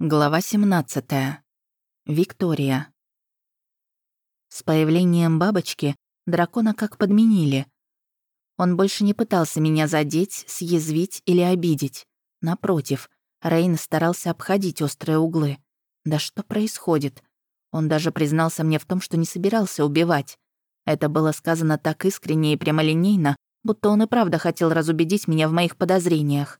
Глава 17. Виктория. С появлением бабочки дракона как подменили. Он больше не пытался меня задеть, съязвить или обидеть. Напротив, Рейн старался обходить острые углы. Да что происходит? Он даже признался мне в том, что не собирался убивать. Это было сказано так искренне и прямолинейно, будто он и правда хотел разубедить меня в моих подозрениях.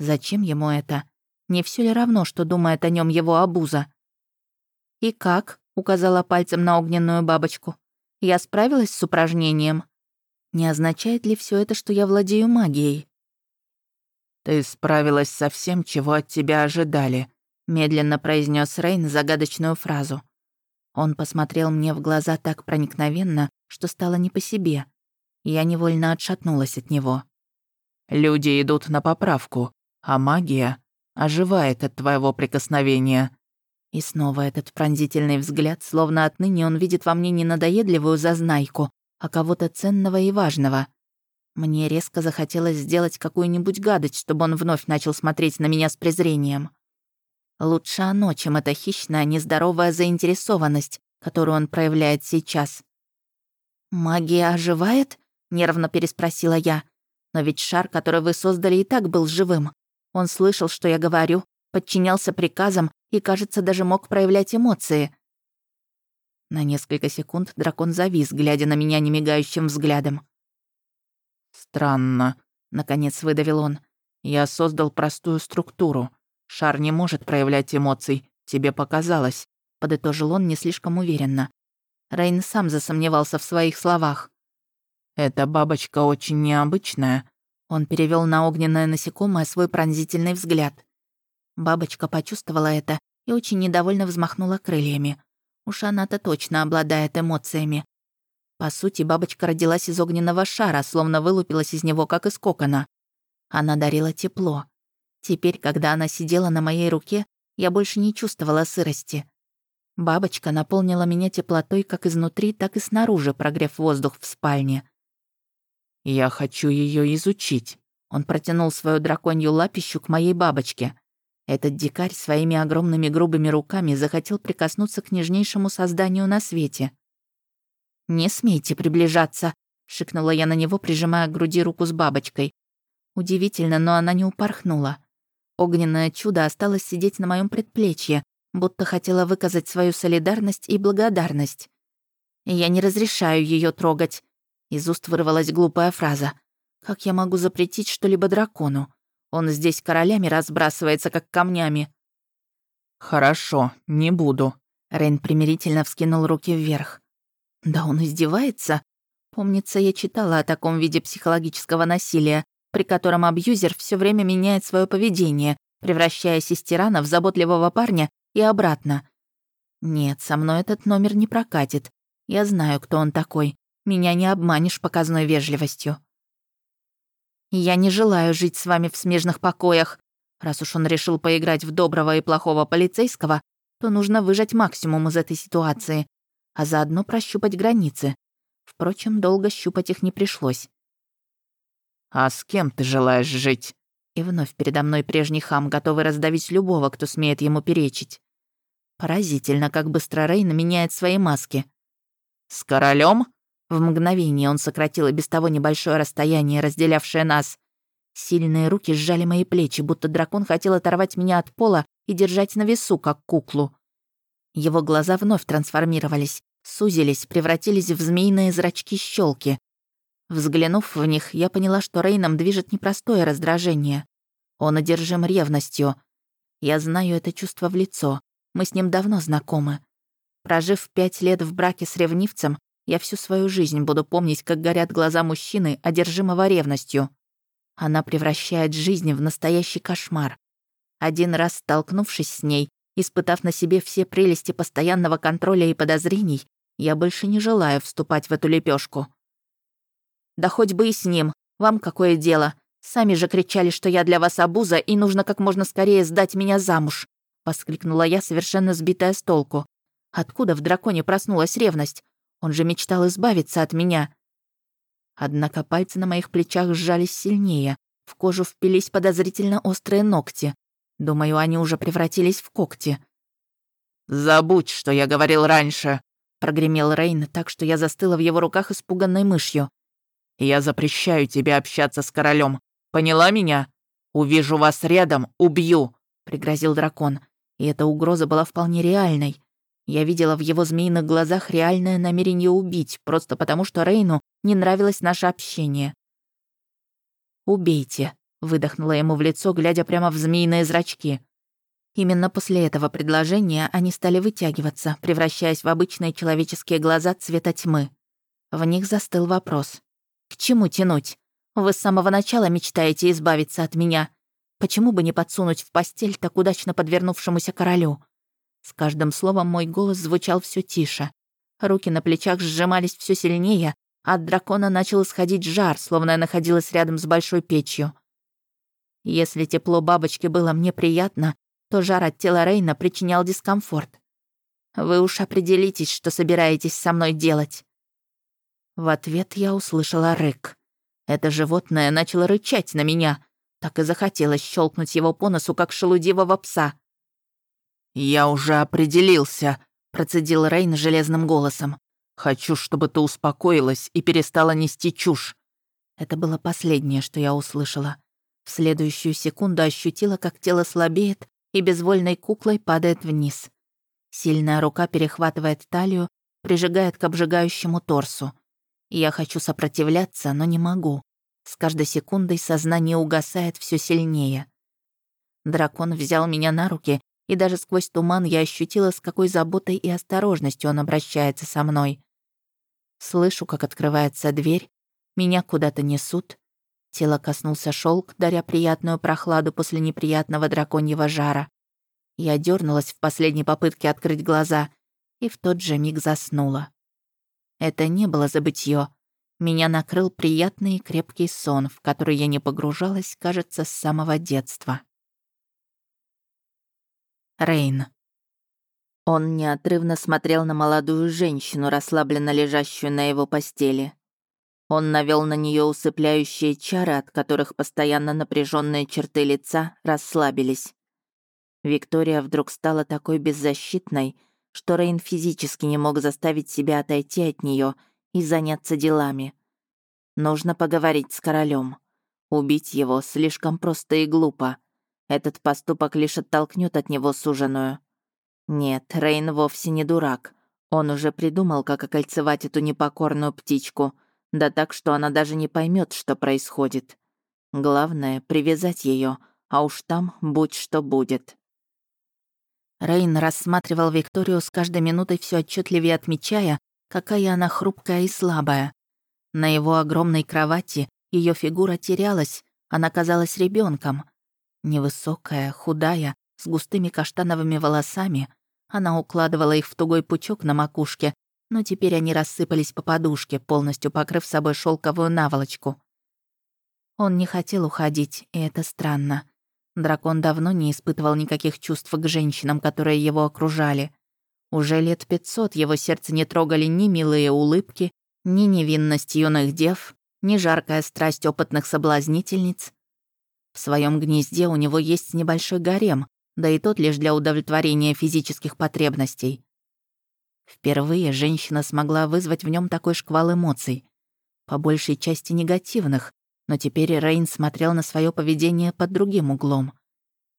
Зачем ему это? Не все ли равно, что думает о нем его обуза? «И как?» — указала пальцем на огненную бабочку. «Я справилась с упражнением?» «Не означает ли все это, что я владею магией?» «Ты справилась со всем, чего от тебя ожидали», — медленно произнес Рейн загадочную фразу. Он посмотрел мне в глаза так проникновенно, что стало не по себе. Я невольно отшатнулась от него. «Люди идут на поправку, а магия оживает от твоего прикосновения». И снова этот пронзительный взгляд, словно отныне он видит во мне не надоедливую зазнайку, а кого-то ценного и важного. Мне резко захотелось сделать какую-нибудь гадость, чтобы он вновь начал смотреть на меня с презрением. Лучше оно, чем эта хищная, нездоровая заинтересованность, которую он проявляет сейчас. «Магия оживает?» — нервно переспросила я. «Но ведь шар, который вы создали, и так был живым. Он слышал, что я говорю, подчинялся приказам и, кажется, даже мог проявлять эмоции. На несколько секунд дракон завис, глядя на меня немигающим взглядом. «Странно», — наконец выдавил он. «Я создал простую структуру. Шар не может проявлять эмоций. Тебе показалось», — подытожил он не слишком уверенно. Рейн сам засомневался в своих словах. «Эта бабочка очень необычная», он перевел на огненное насекомое свой пронзительный взгляд. Бабочка почувствовала это и очень недовольно взмахнула крыльями. Уж она-то точно обладает эмоциями. По сути, бабочка родилась из огненного шара, словно вылупилась из него, как из кокона. Она дарила тепло. Теперь, когда она сидела на моей руке, я больше не чувствовала сырости. Бабочка наполнила меня теплотой как изнутри, так и снаружи, прогрев воздух в спальне. «Я хочу ее изучить». Он протянул свою драконью лапищу к моей бабочке. Этот дикарь своими огромными грубыми руками захотел прикоснуться к нежнейшему созданию на свете. «Не смейте приближаться», — шикнула я на него, прижимая к груди руку с бабочкой. Удивительно, но она не упорхнула. Огненное чудо осталось сидеть на моем предплечье, будто хотела выказать свою солидарность и благодарность. «Я не разрешаю ее трогать», из уст вырвалась глупая фраза. «Как я могу запретить что-либо дракону? Он здесь королями разбрасывается, как камнями». «Хорошо, не буду». Рейн примирительно вскинул руки вверх. «Да он издевается?» Помнится, я читала о таком виде психологического насилия, при котором абьюзер все время меняет свое поведение, превращаясь из тирана в заботливого парня и обратно. Нет, со мной этот номер не прокатит. Я знаю, кто он такой. Меня не обманешь показной вежливостью. Я не желаю жить с вами в смежных покоях. Раз уж он решил поиграть в доброго и плохого полицейского, то нужно выжать максимум из этой ситуации, а заодно прощупать границы. Впрочем, долго щупать их не пришлось. «А с кем ты желаешь жить?» И вновь передо мной прежний хам, готовый раздавить любого, кто смеет ему перечить. Поразительно, как быстро Рейн меняет свои маски. «С королем? В мгновение он сократил и без того небольшое расстояние, разделявшее нас. Сильные руки сжали мои плечи, будто дракон хотел оторвать меня от пола и держать на весу, как куклу. Его глаза вновь трансформировались, сузились, превратились в змеиные зрачки щелки. Взглянув в них, я поняла, что Рейном движет непростое раздражение. Он одержим ревностью. Я знаю это чувство в лицо. Мы с ним давно знакомы. Прожив пять лет в браке с ревнивцем, я всю свою жизнь буду помнить, как горят глаза мужчины, одержимого ревностью. Она превращает жизнь в настоящий кошмар. Один раз столкнувшись с ней, испытав на себе все прелести постоянного контроля и подозрений, я больше не желаю вступать в эту лепешку. Да хоть бы и с ним. Вам какое дело? Сами же кричали, что я для вас обуза и нужно как можно скорее сдать меня замуж. Воскликнула я, совершенно сбитая с толку. Откуда в драконе проснулась ревность? Он же мечтал избавиться от меня. Однако пальцы на моих плечах сжались сильнее, в кожу впились подозрительно острые ногти. Думаю, они уже превратились в когти. «Забудь, что я говорил раньше», — прогремел Рейн так, что я застыла в его руках испуганной мышью. «Я запрещаю тебе общаться с королем. Поняла меня? Увижу вас рядом, убью», — пригрозил дракон. И эта угроза была вполне реальной. Я видела в его змеиных глазах реальное намерение убить, просто потому что Рейну не нравилось наше общение. «Убейте», — выдохнула ему в лицо, глядя прямо в змеиные зрачки. Именно после этого предложения они стали вытягиваться, превращаясь в обычные человеческие глаза цвета тьмы. В них застыл вопрос. «К чему тянуть? Вы с самого начала мечтаете избавиться от меня. Почему бы не подсунуть в постель так удачно подвернувшемуся королю?» С каждым словом мой голос звучал все тише. Руки на плечах сжимались все сильнее, а от дракона начал исходить жар, словно я находилась рядом с большой печью. Если тепло бабочки было мне приятно, то жар от тела Рейна причинял дискомфорт. Вы уж определитесь, что собираетесь со мной делать. В ответ я услышала рык. Это животное начало рычать на меня. Так и захотелось щелкнуть его по носу, как шелудивого пса. «Я уже определился», — процедил Рейн железным голосом. «Хочу, чтобы ты успокоилась и перестала нести чушь». Это было последнее, что я услышала. В следующую секунду ощутила, как тело слабеет, и безвольной куклой падает вниз. Сильная рука перехватывает талию, прижигает к обжигающему торсу. Я хочу сопротивляться, но не могу. С каждой секундой сознание угасает все сильнее. Дракон взял меня на руки, и даже сквозь туман я ощутила, с какой заботой и осторожностью он обращается со мной. Слышу, как открывается дверь, меня куда-то несут, Тело коснулся шелк, даря приятную прохладу после неприятного драконьего жара. Я дернулась в последней попытке открыть глаза и в тот же миг заснула. Это не было забытье. Меня накрыл приятный и крепкий сон, в который я не погружалась, кажется, с самого детства. Рейн. Он неотрывно смотрел на молодую женщину, расслабленно лежащую на его постели. Он навел на нее усыпляющие чары, от которых постоянно напряженные черты лица расслабились. Виктория вдруг стала такой беззащитной, что Рейн физически не мог заставить себя отойти от нее и заняться делами. Нужно поговорить с королем. Убить его слишком просто и глупо. Этот поступок лишь оттолкнет от него суженую. Нет, Рейн вовсе не дурак. Он уже придумал, как окольцевать эту непокорную птичку — да так, что она даже не поймет, что происходит. Главное — привязать ее, а уж там будь что будет. Рейн рассматривал Викторию с каждой минутой все отчетливее отмечая, какая она хрупкая и слабая. На его огромной кровати ее фигура терялась, она казалась ребенком. Невысокая, худая, с густыми каштановыми волосами, она укладывала их в тугой пучок на макушке но теперь они рассыпались по подушке, полностью покрыв собой шелковую наволочку. Он не хотел уходить, и это странно. Дракон давно не испытывал никаких чувств к женщинам, которые его окружали. Уже лет пятьсот его сердце не трогали ни милые улыбки, ни невинность юных дев, ни жаркая страсть опытных соблазнительниц. В своем гнезде у него есть небольшой гарем, да и тот лишь для удовлетворения физических потребностей. Впервые женщина смогла вызвать в нем такой шквал эмоций. По большей части негативных, но теперь Рейн смотрел на свое поведение под другим углом.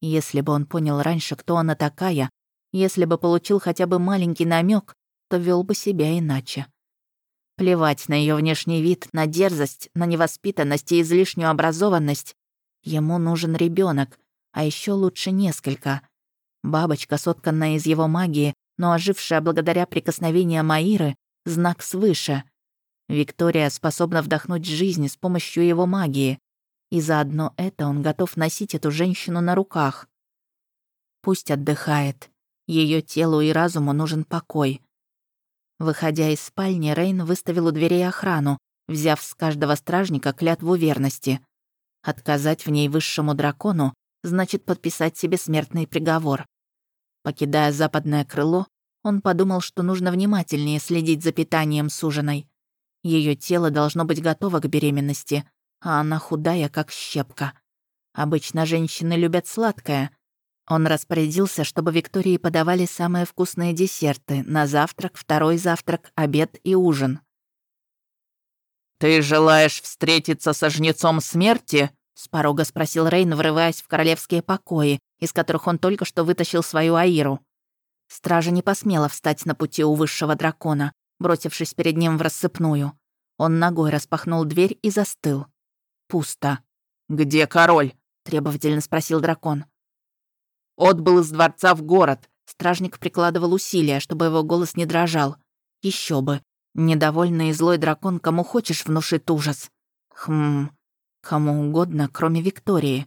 Если бы он понял раньше, кто она такая, если бы получил хотя бы маленький намек, то вел бы себя иначе. Плевать на ее внешний вид, на дерзость, на невоспитанность и излишнюю образованность. Ему нужен ребенок, а еще лучше несколько. Бабочка, сотканная из его магии, но ожившая благодаря прикосновениям Маиры — знак свыше. Виктория способна вдохнуть жизнь с помощью его магии, и заодно это он готов носить эту женщину на руках. Пусть отдыхает. Ее телу и разуму нужен покой. Выходя из спальни, Рейн выставил у дверей охрану, взяв с каждого стражника клятву верности. Отказать в ней высшему дракону значит подписать себе смертный приговор. Покидая западное крыло, он подумал, что нужно внимательнее следить за питанием суженой. Ее тело должно быть готово к беременности, а она худая, как щепка. Обычно женщины любят сладкое, Он распорядился, чтобы Виктории подавали самые вкусные десерты на завтрак, второй завтрак, обед и ужин. «Ты желаешь встретиться со жнецом смерти?» — с порога спросил Рейн, врываясь в королевские покои, из которых он только что вытащил свою Аиру. Стража не посмела встать на пути у высшего дракона, бросившись перед ним в рассыпную. Он ногой распахнул дверь и застыл. Пусто. «Где король?» — требовательно спросил дракон. «Отбыл из дворца в город». Стражник прикладывал усилия, чтобы его голос не дрожал. Еще бы. Недовольный и злой дракон кому хочешь внушит ужас. Хм, кому угодно, кроме Виктории.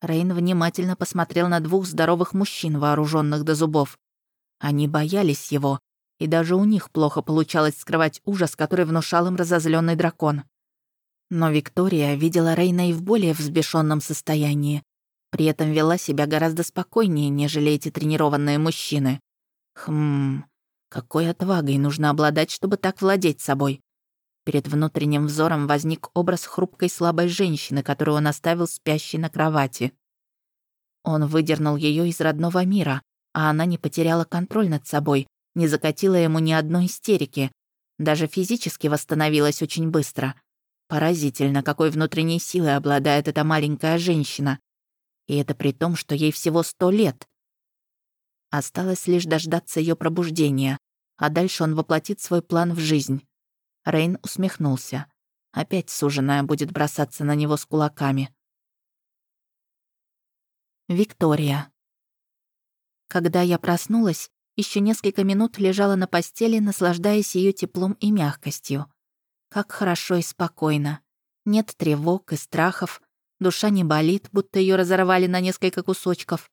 Рейн внимательно посмотрел на двух здоровых мужчин, вооруженных до зубов. Они боялись его, и даже у них плохо получалось скрывать ужас, который внушал им разозленный дракон. Но Виктория видела Рейна и в более взбешенном состоянии. При этом вела себя гораздо спокойнее, нежели эти тренированные мужчины. Хм, какой отвагой нужно обладать, чтобы так владеть собой? Перед внутренним взором возник образ хрупкой слабой женщины, которую он оставил спящей на кровати. Он выдернул ее из родного мира, а она не потеряла контроль над собой, не закатила ему ни одной истерики, даже физически восстановилась очень быстро. Поразительно, какой внутренней силой обладает эта маленькая женщина. И это при том, что ей всего сто лет. Осталось лишь дождаться ее пробуждения, а дальше он воплотит свой план в жизнь. Рейн усмехнулся. Опять суженая будет бросаться на него с кулаками. Виктория. Когда я проснулась, еще несколько минут лежала на постели, наслаждаясь ее теплом и мягкостью. Как хорошо и спокойно. Нет тревог и страхов, душа не болит, будто ее разорвали на несколько кусочков.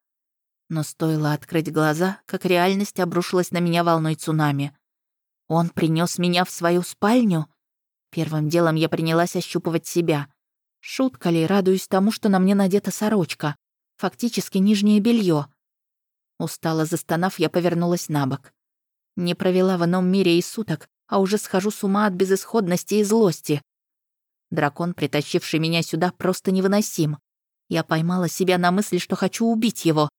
Но стоило открыть глаза, как реальность обрушилась на меня волной цунами. Он принес меня в свою спальню? Первым делом я принялась ощупывать себя. Шутка ли, радуюсь тому, что на мне надета сорочка. Фактически нижнее белье. Устало застонав, я повернулась на бок. Не провела в ином мире и суток, а уже схожу с ума от безысходности и злости. Дракон, притащивший меня сюда, просто невыносим. Я поймала себя на мысли, что хочу убить его.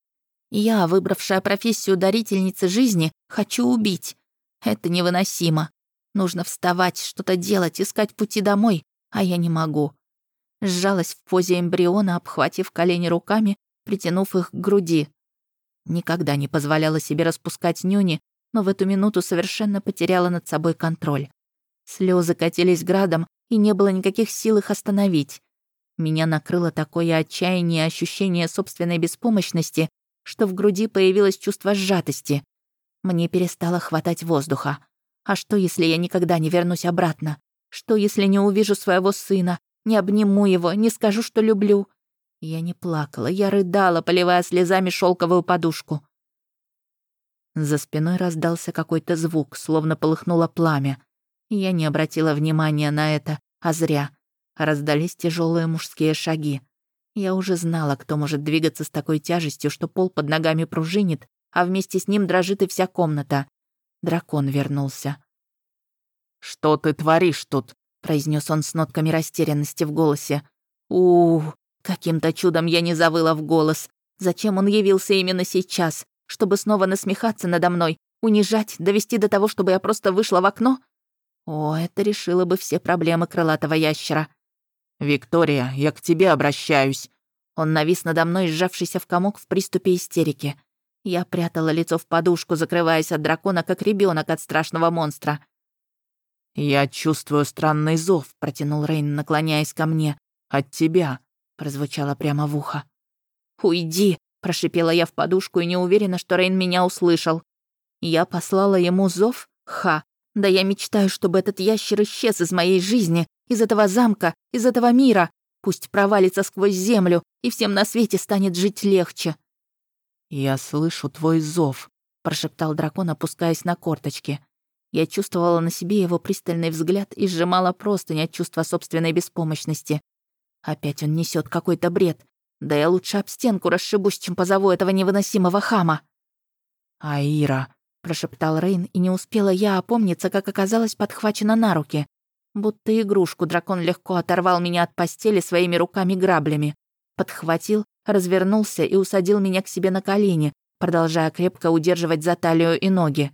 Я, выбравшая профессию дарительницы жизни, хочу убить. Это невыносимо. Нужно вставать, что-то делать, искать пути домой, а я не могу. Сжалась в позе эмбриона, обхватив колени руками, притянув их к груди. Никогда не позволяла себе распускать нюни, но в эту минуту совершенно потеряла над собой контроль. Слезы катились градом, и не было никаких сил их остановить. Меня накрыло такое отчаяние и ощущение собственной беспомощности, что в груди появилось чувство сжатости. Мне перестало хватать воздуха. А что, если я никогда не вернусь обратно? Что, если не увижу своего сына, не обниму его, не скажу, что люблю? Я не плакала, я рыдала, поливая слезами шелковую подушку. За спиной раздался какой-то звук, словно полыхнуло пламя. Я не обратила внимания на это, а зря. Раздались тяжелые мужские шаги. Я уже знала, кто может двигаться с такой тяжестью, что пол под ногами пружинит, а вместе с ним дрожит и вся комната. Дракон вернулся. «Что ты творишь тут?» — произнес он с нотками растерянности в голосе. у, каким-то чудом я не завыла в голос. Зачем он явился именно сейчас? Чтобы снова насмехаться надо мной, унижать, довести до того, чтобы я просто вышла в окно? О, это решило бы все проблемы крылатого ящера. «Виктория, я к тебе обращаюсь». Он навис надо мной, сжавшийся в комок в приступе истерики. Я прятала лицо в подушку, закрываясь от дракона, как ребенок от страшного монстра. «Я чувствую странный зов», — протянул Рейн, наклоняясь ко мне. «От тебя», — прозвучало прямо в ухо. «Уйди», — прошипела я в подушку и не уверена, что Рейн меня услышал. Я послала ему зов? Ха. Да я мечтаю, чтобы этот ящер исчез из моей жизни, из этого замка, из этого мира. Пусть провалится сквозь землю, и всем на свете станет жить легче. «Я слышу твой зов», — прошептал дракон, опускаясь на корточки. Я чувствовала на себе его пристальный взгляд и сжимала простынь от чувства собственной беспомощности. Опять он несет какой-то бред. Да я лучше об стенку расшибусь, чем позову этого невыносимого хама. «Аира», — прошептал Рейн, и не успела я опомниться, как оказалась подхвачена на руки. Будто игрушку дракон легко оторвал меня от постели своими руками-граблями. Подхватил, развернулся и усадил меня к себе на колени, продолжая крепко удерживать за талию и ноги.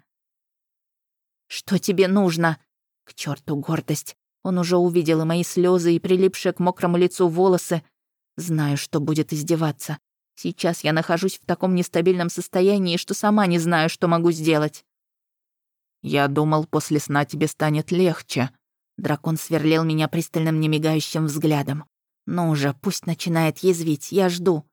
«Что тебе нужно?» К черту гордость. Он уже увидел и мои слезы, и прилипшие к мокрому лицу волосы. Знаю, что будет издеваться. Сейчас я нахожусь в таком нестабильном состоянии, что сама не знаю, что могу сделать. «Я думал, после сна тебе станет легче». Дракон сверлил меня пристальным немигающим взглядом. «Ну уже, пусть начинает язвить, я жду».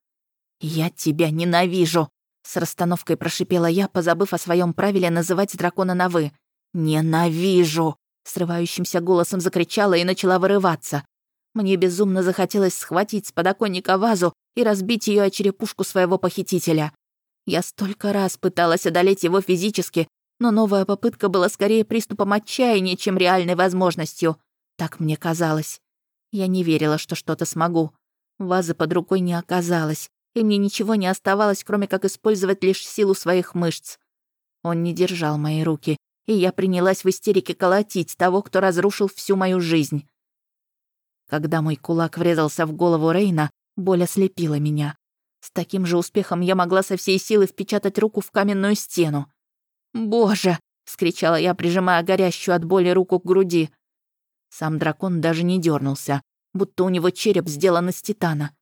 «Я тебя ненавижу!» С расстановкой прошипела я, позабыв о своем правиле называть дракона на «вы». «Ненавижу!» Срывающимся голосом закричала и начала вырываться. Мне безумно захотелось схватить с подоконника вазу и разбить ее о черепушку своего похитителя. Я столько раз пыталась одолеть его физически, но новая попытка была скорее приступом отчаяния, чем реальной возможностью. Так мне казалось. Я не верила, что что-то смогу. Вазы под рукой не оказалось, и мне ничего не оставалось, кроме как использовать лишь силу своих мышц. Он не держал мои руки, и я принялась в истерике колотить того, кто разрушил всю мою жизнь. Когда мой кулак врезался в голову Рейна, боль ослепила меня. С таким же успехом я могла со всей силы впечатать руку в каменную стену. «Боже!» — скричала я, прижимая горящую от боли руку к груди. Сам дракон даже не дернулся, будто у него череп сделан из титана.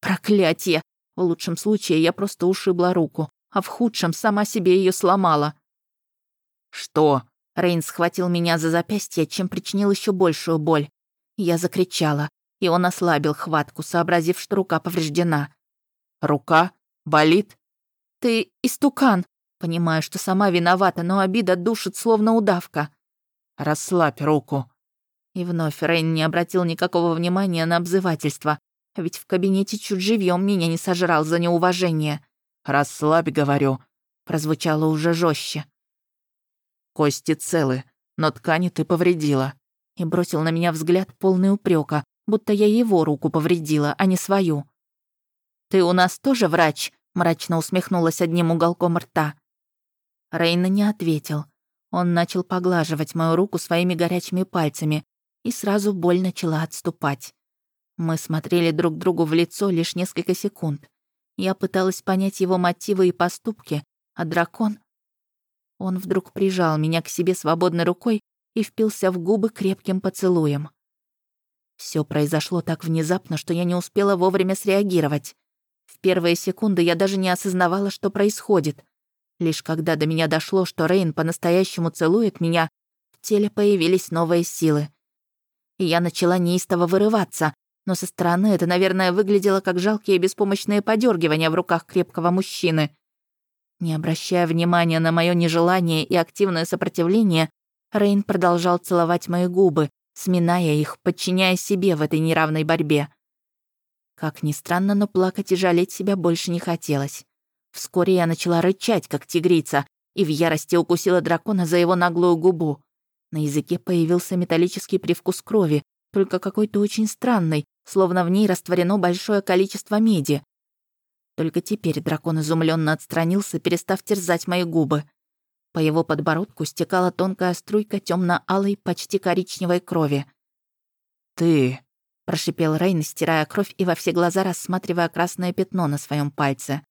Проклятие! В лучшем случае я просто ушибла руку, а в худшем сама себе ее сломала. «Что?» Рейн схватил меня за запястье, чем причинил еще большую боль. Я закричала, и он ослабил хватку, сообразив, что рука повреждена. «Рука? Болит?» «Ты истукан!» Понимаю, что сама виновата, но обида душит, словно удавка. «Расслабь руку!» И вновь Рейн не обратил никакого внимания на обзывательство, ведь в кабинете чуть живьем меня не сожрал за неуважение. «Расслабь, говорю», прозвучало уже жестче. «Кости целы, но ткани ты повредила и бросил на меня взгляд полный упрека, будто я его руку повредила, а не свою. «Ты у нас тоже врач?» — мрачно усмехнулась одним уголком рта. Рейна не ответил. Он начал поглаживать мою руку своими горячими пальцами, и сразу боль начала отступать. Мы смотрели друг другу в лицо лишь несколько секунд. Я пыталась понять его мотивы и поступки, а дракон... Он вдруг прижал меня к себе свободной рукой и впился в губы крепким поцелуем. Все произошло так внезапно, что я не успела вовремя среагировать. В первые секунды я даже не осознавала, что происходит. Лишь когда до меня дошло, что Рейн по-настоящему целует меня, в теле появились новые силы. И я начала неистово вырываться, но со стороны это, наверное, выглядело как жалкие беспомощные подергивания в руках крепкого мужчины. Не обращая внимания на мое нежелание и активное сопротивление, Рейн продолжал целовать мои губы, сминая их, подчиняя себе в этой неравной борьбе. Как ни странно, но плакать и жалеть себя больше не хотелось. Вскоре я начала рычать, как тигрица, и в ярости укусила дракона за его наглую губу. На языке появился металлический привкус крови, только какой-то очень странный, словно в ней растворено большое количество меди. Только теперь дракон изумленно отстранился, перестав терзать мои губы. По его подбородку стекала тонкая струйка темно алой почти коричневой крови. «Ты...» — прошипел Рейн, стирая кровь и во все глаза рассматривая красное пятно на своем пальце.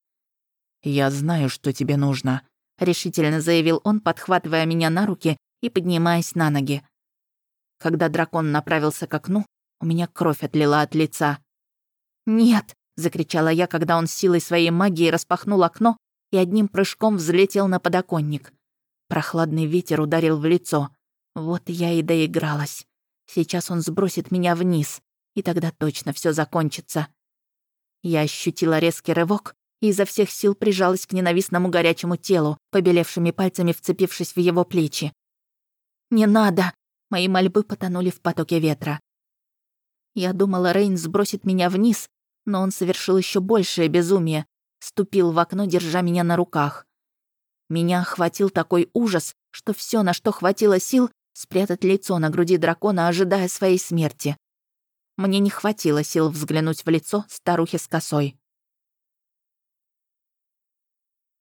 «Я знаю, что тебе нужно», — решительно заявил он, подхватывая меня на руки и поднимаясь на ноги. Когда дракон направился к окну, у меня кровь отлила от лица. «Нет!» — закричала я, когда он силой своей магии распахнул окно и одним прыжком взлетел на подоконник. Прохладный ветер ударил в лицо. Вот я и доигралась. Сейчас он сбросит меня вниз, и тогда точно все закончится. Я ощутила резкий рывок и изо всех сил прижалась к ненавистному горячему телу, побелевшими пальцами вцепившись в его плечи. «Не надо!» Мои мольбы потонули в потоке ветра. Я думала, Рейн сбросит меня вниз, но он совершил еще большее безумие. Ступил в окно, держа меня на руках. Меня охватил такой ужас, что все, на что хватило сил, спрятать лицо на груди дракона, ожидая своей смерти. Мне не хватило сил взглянуть в лицо старухи с косой.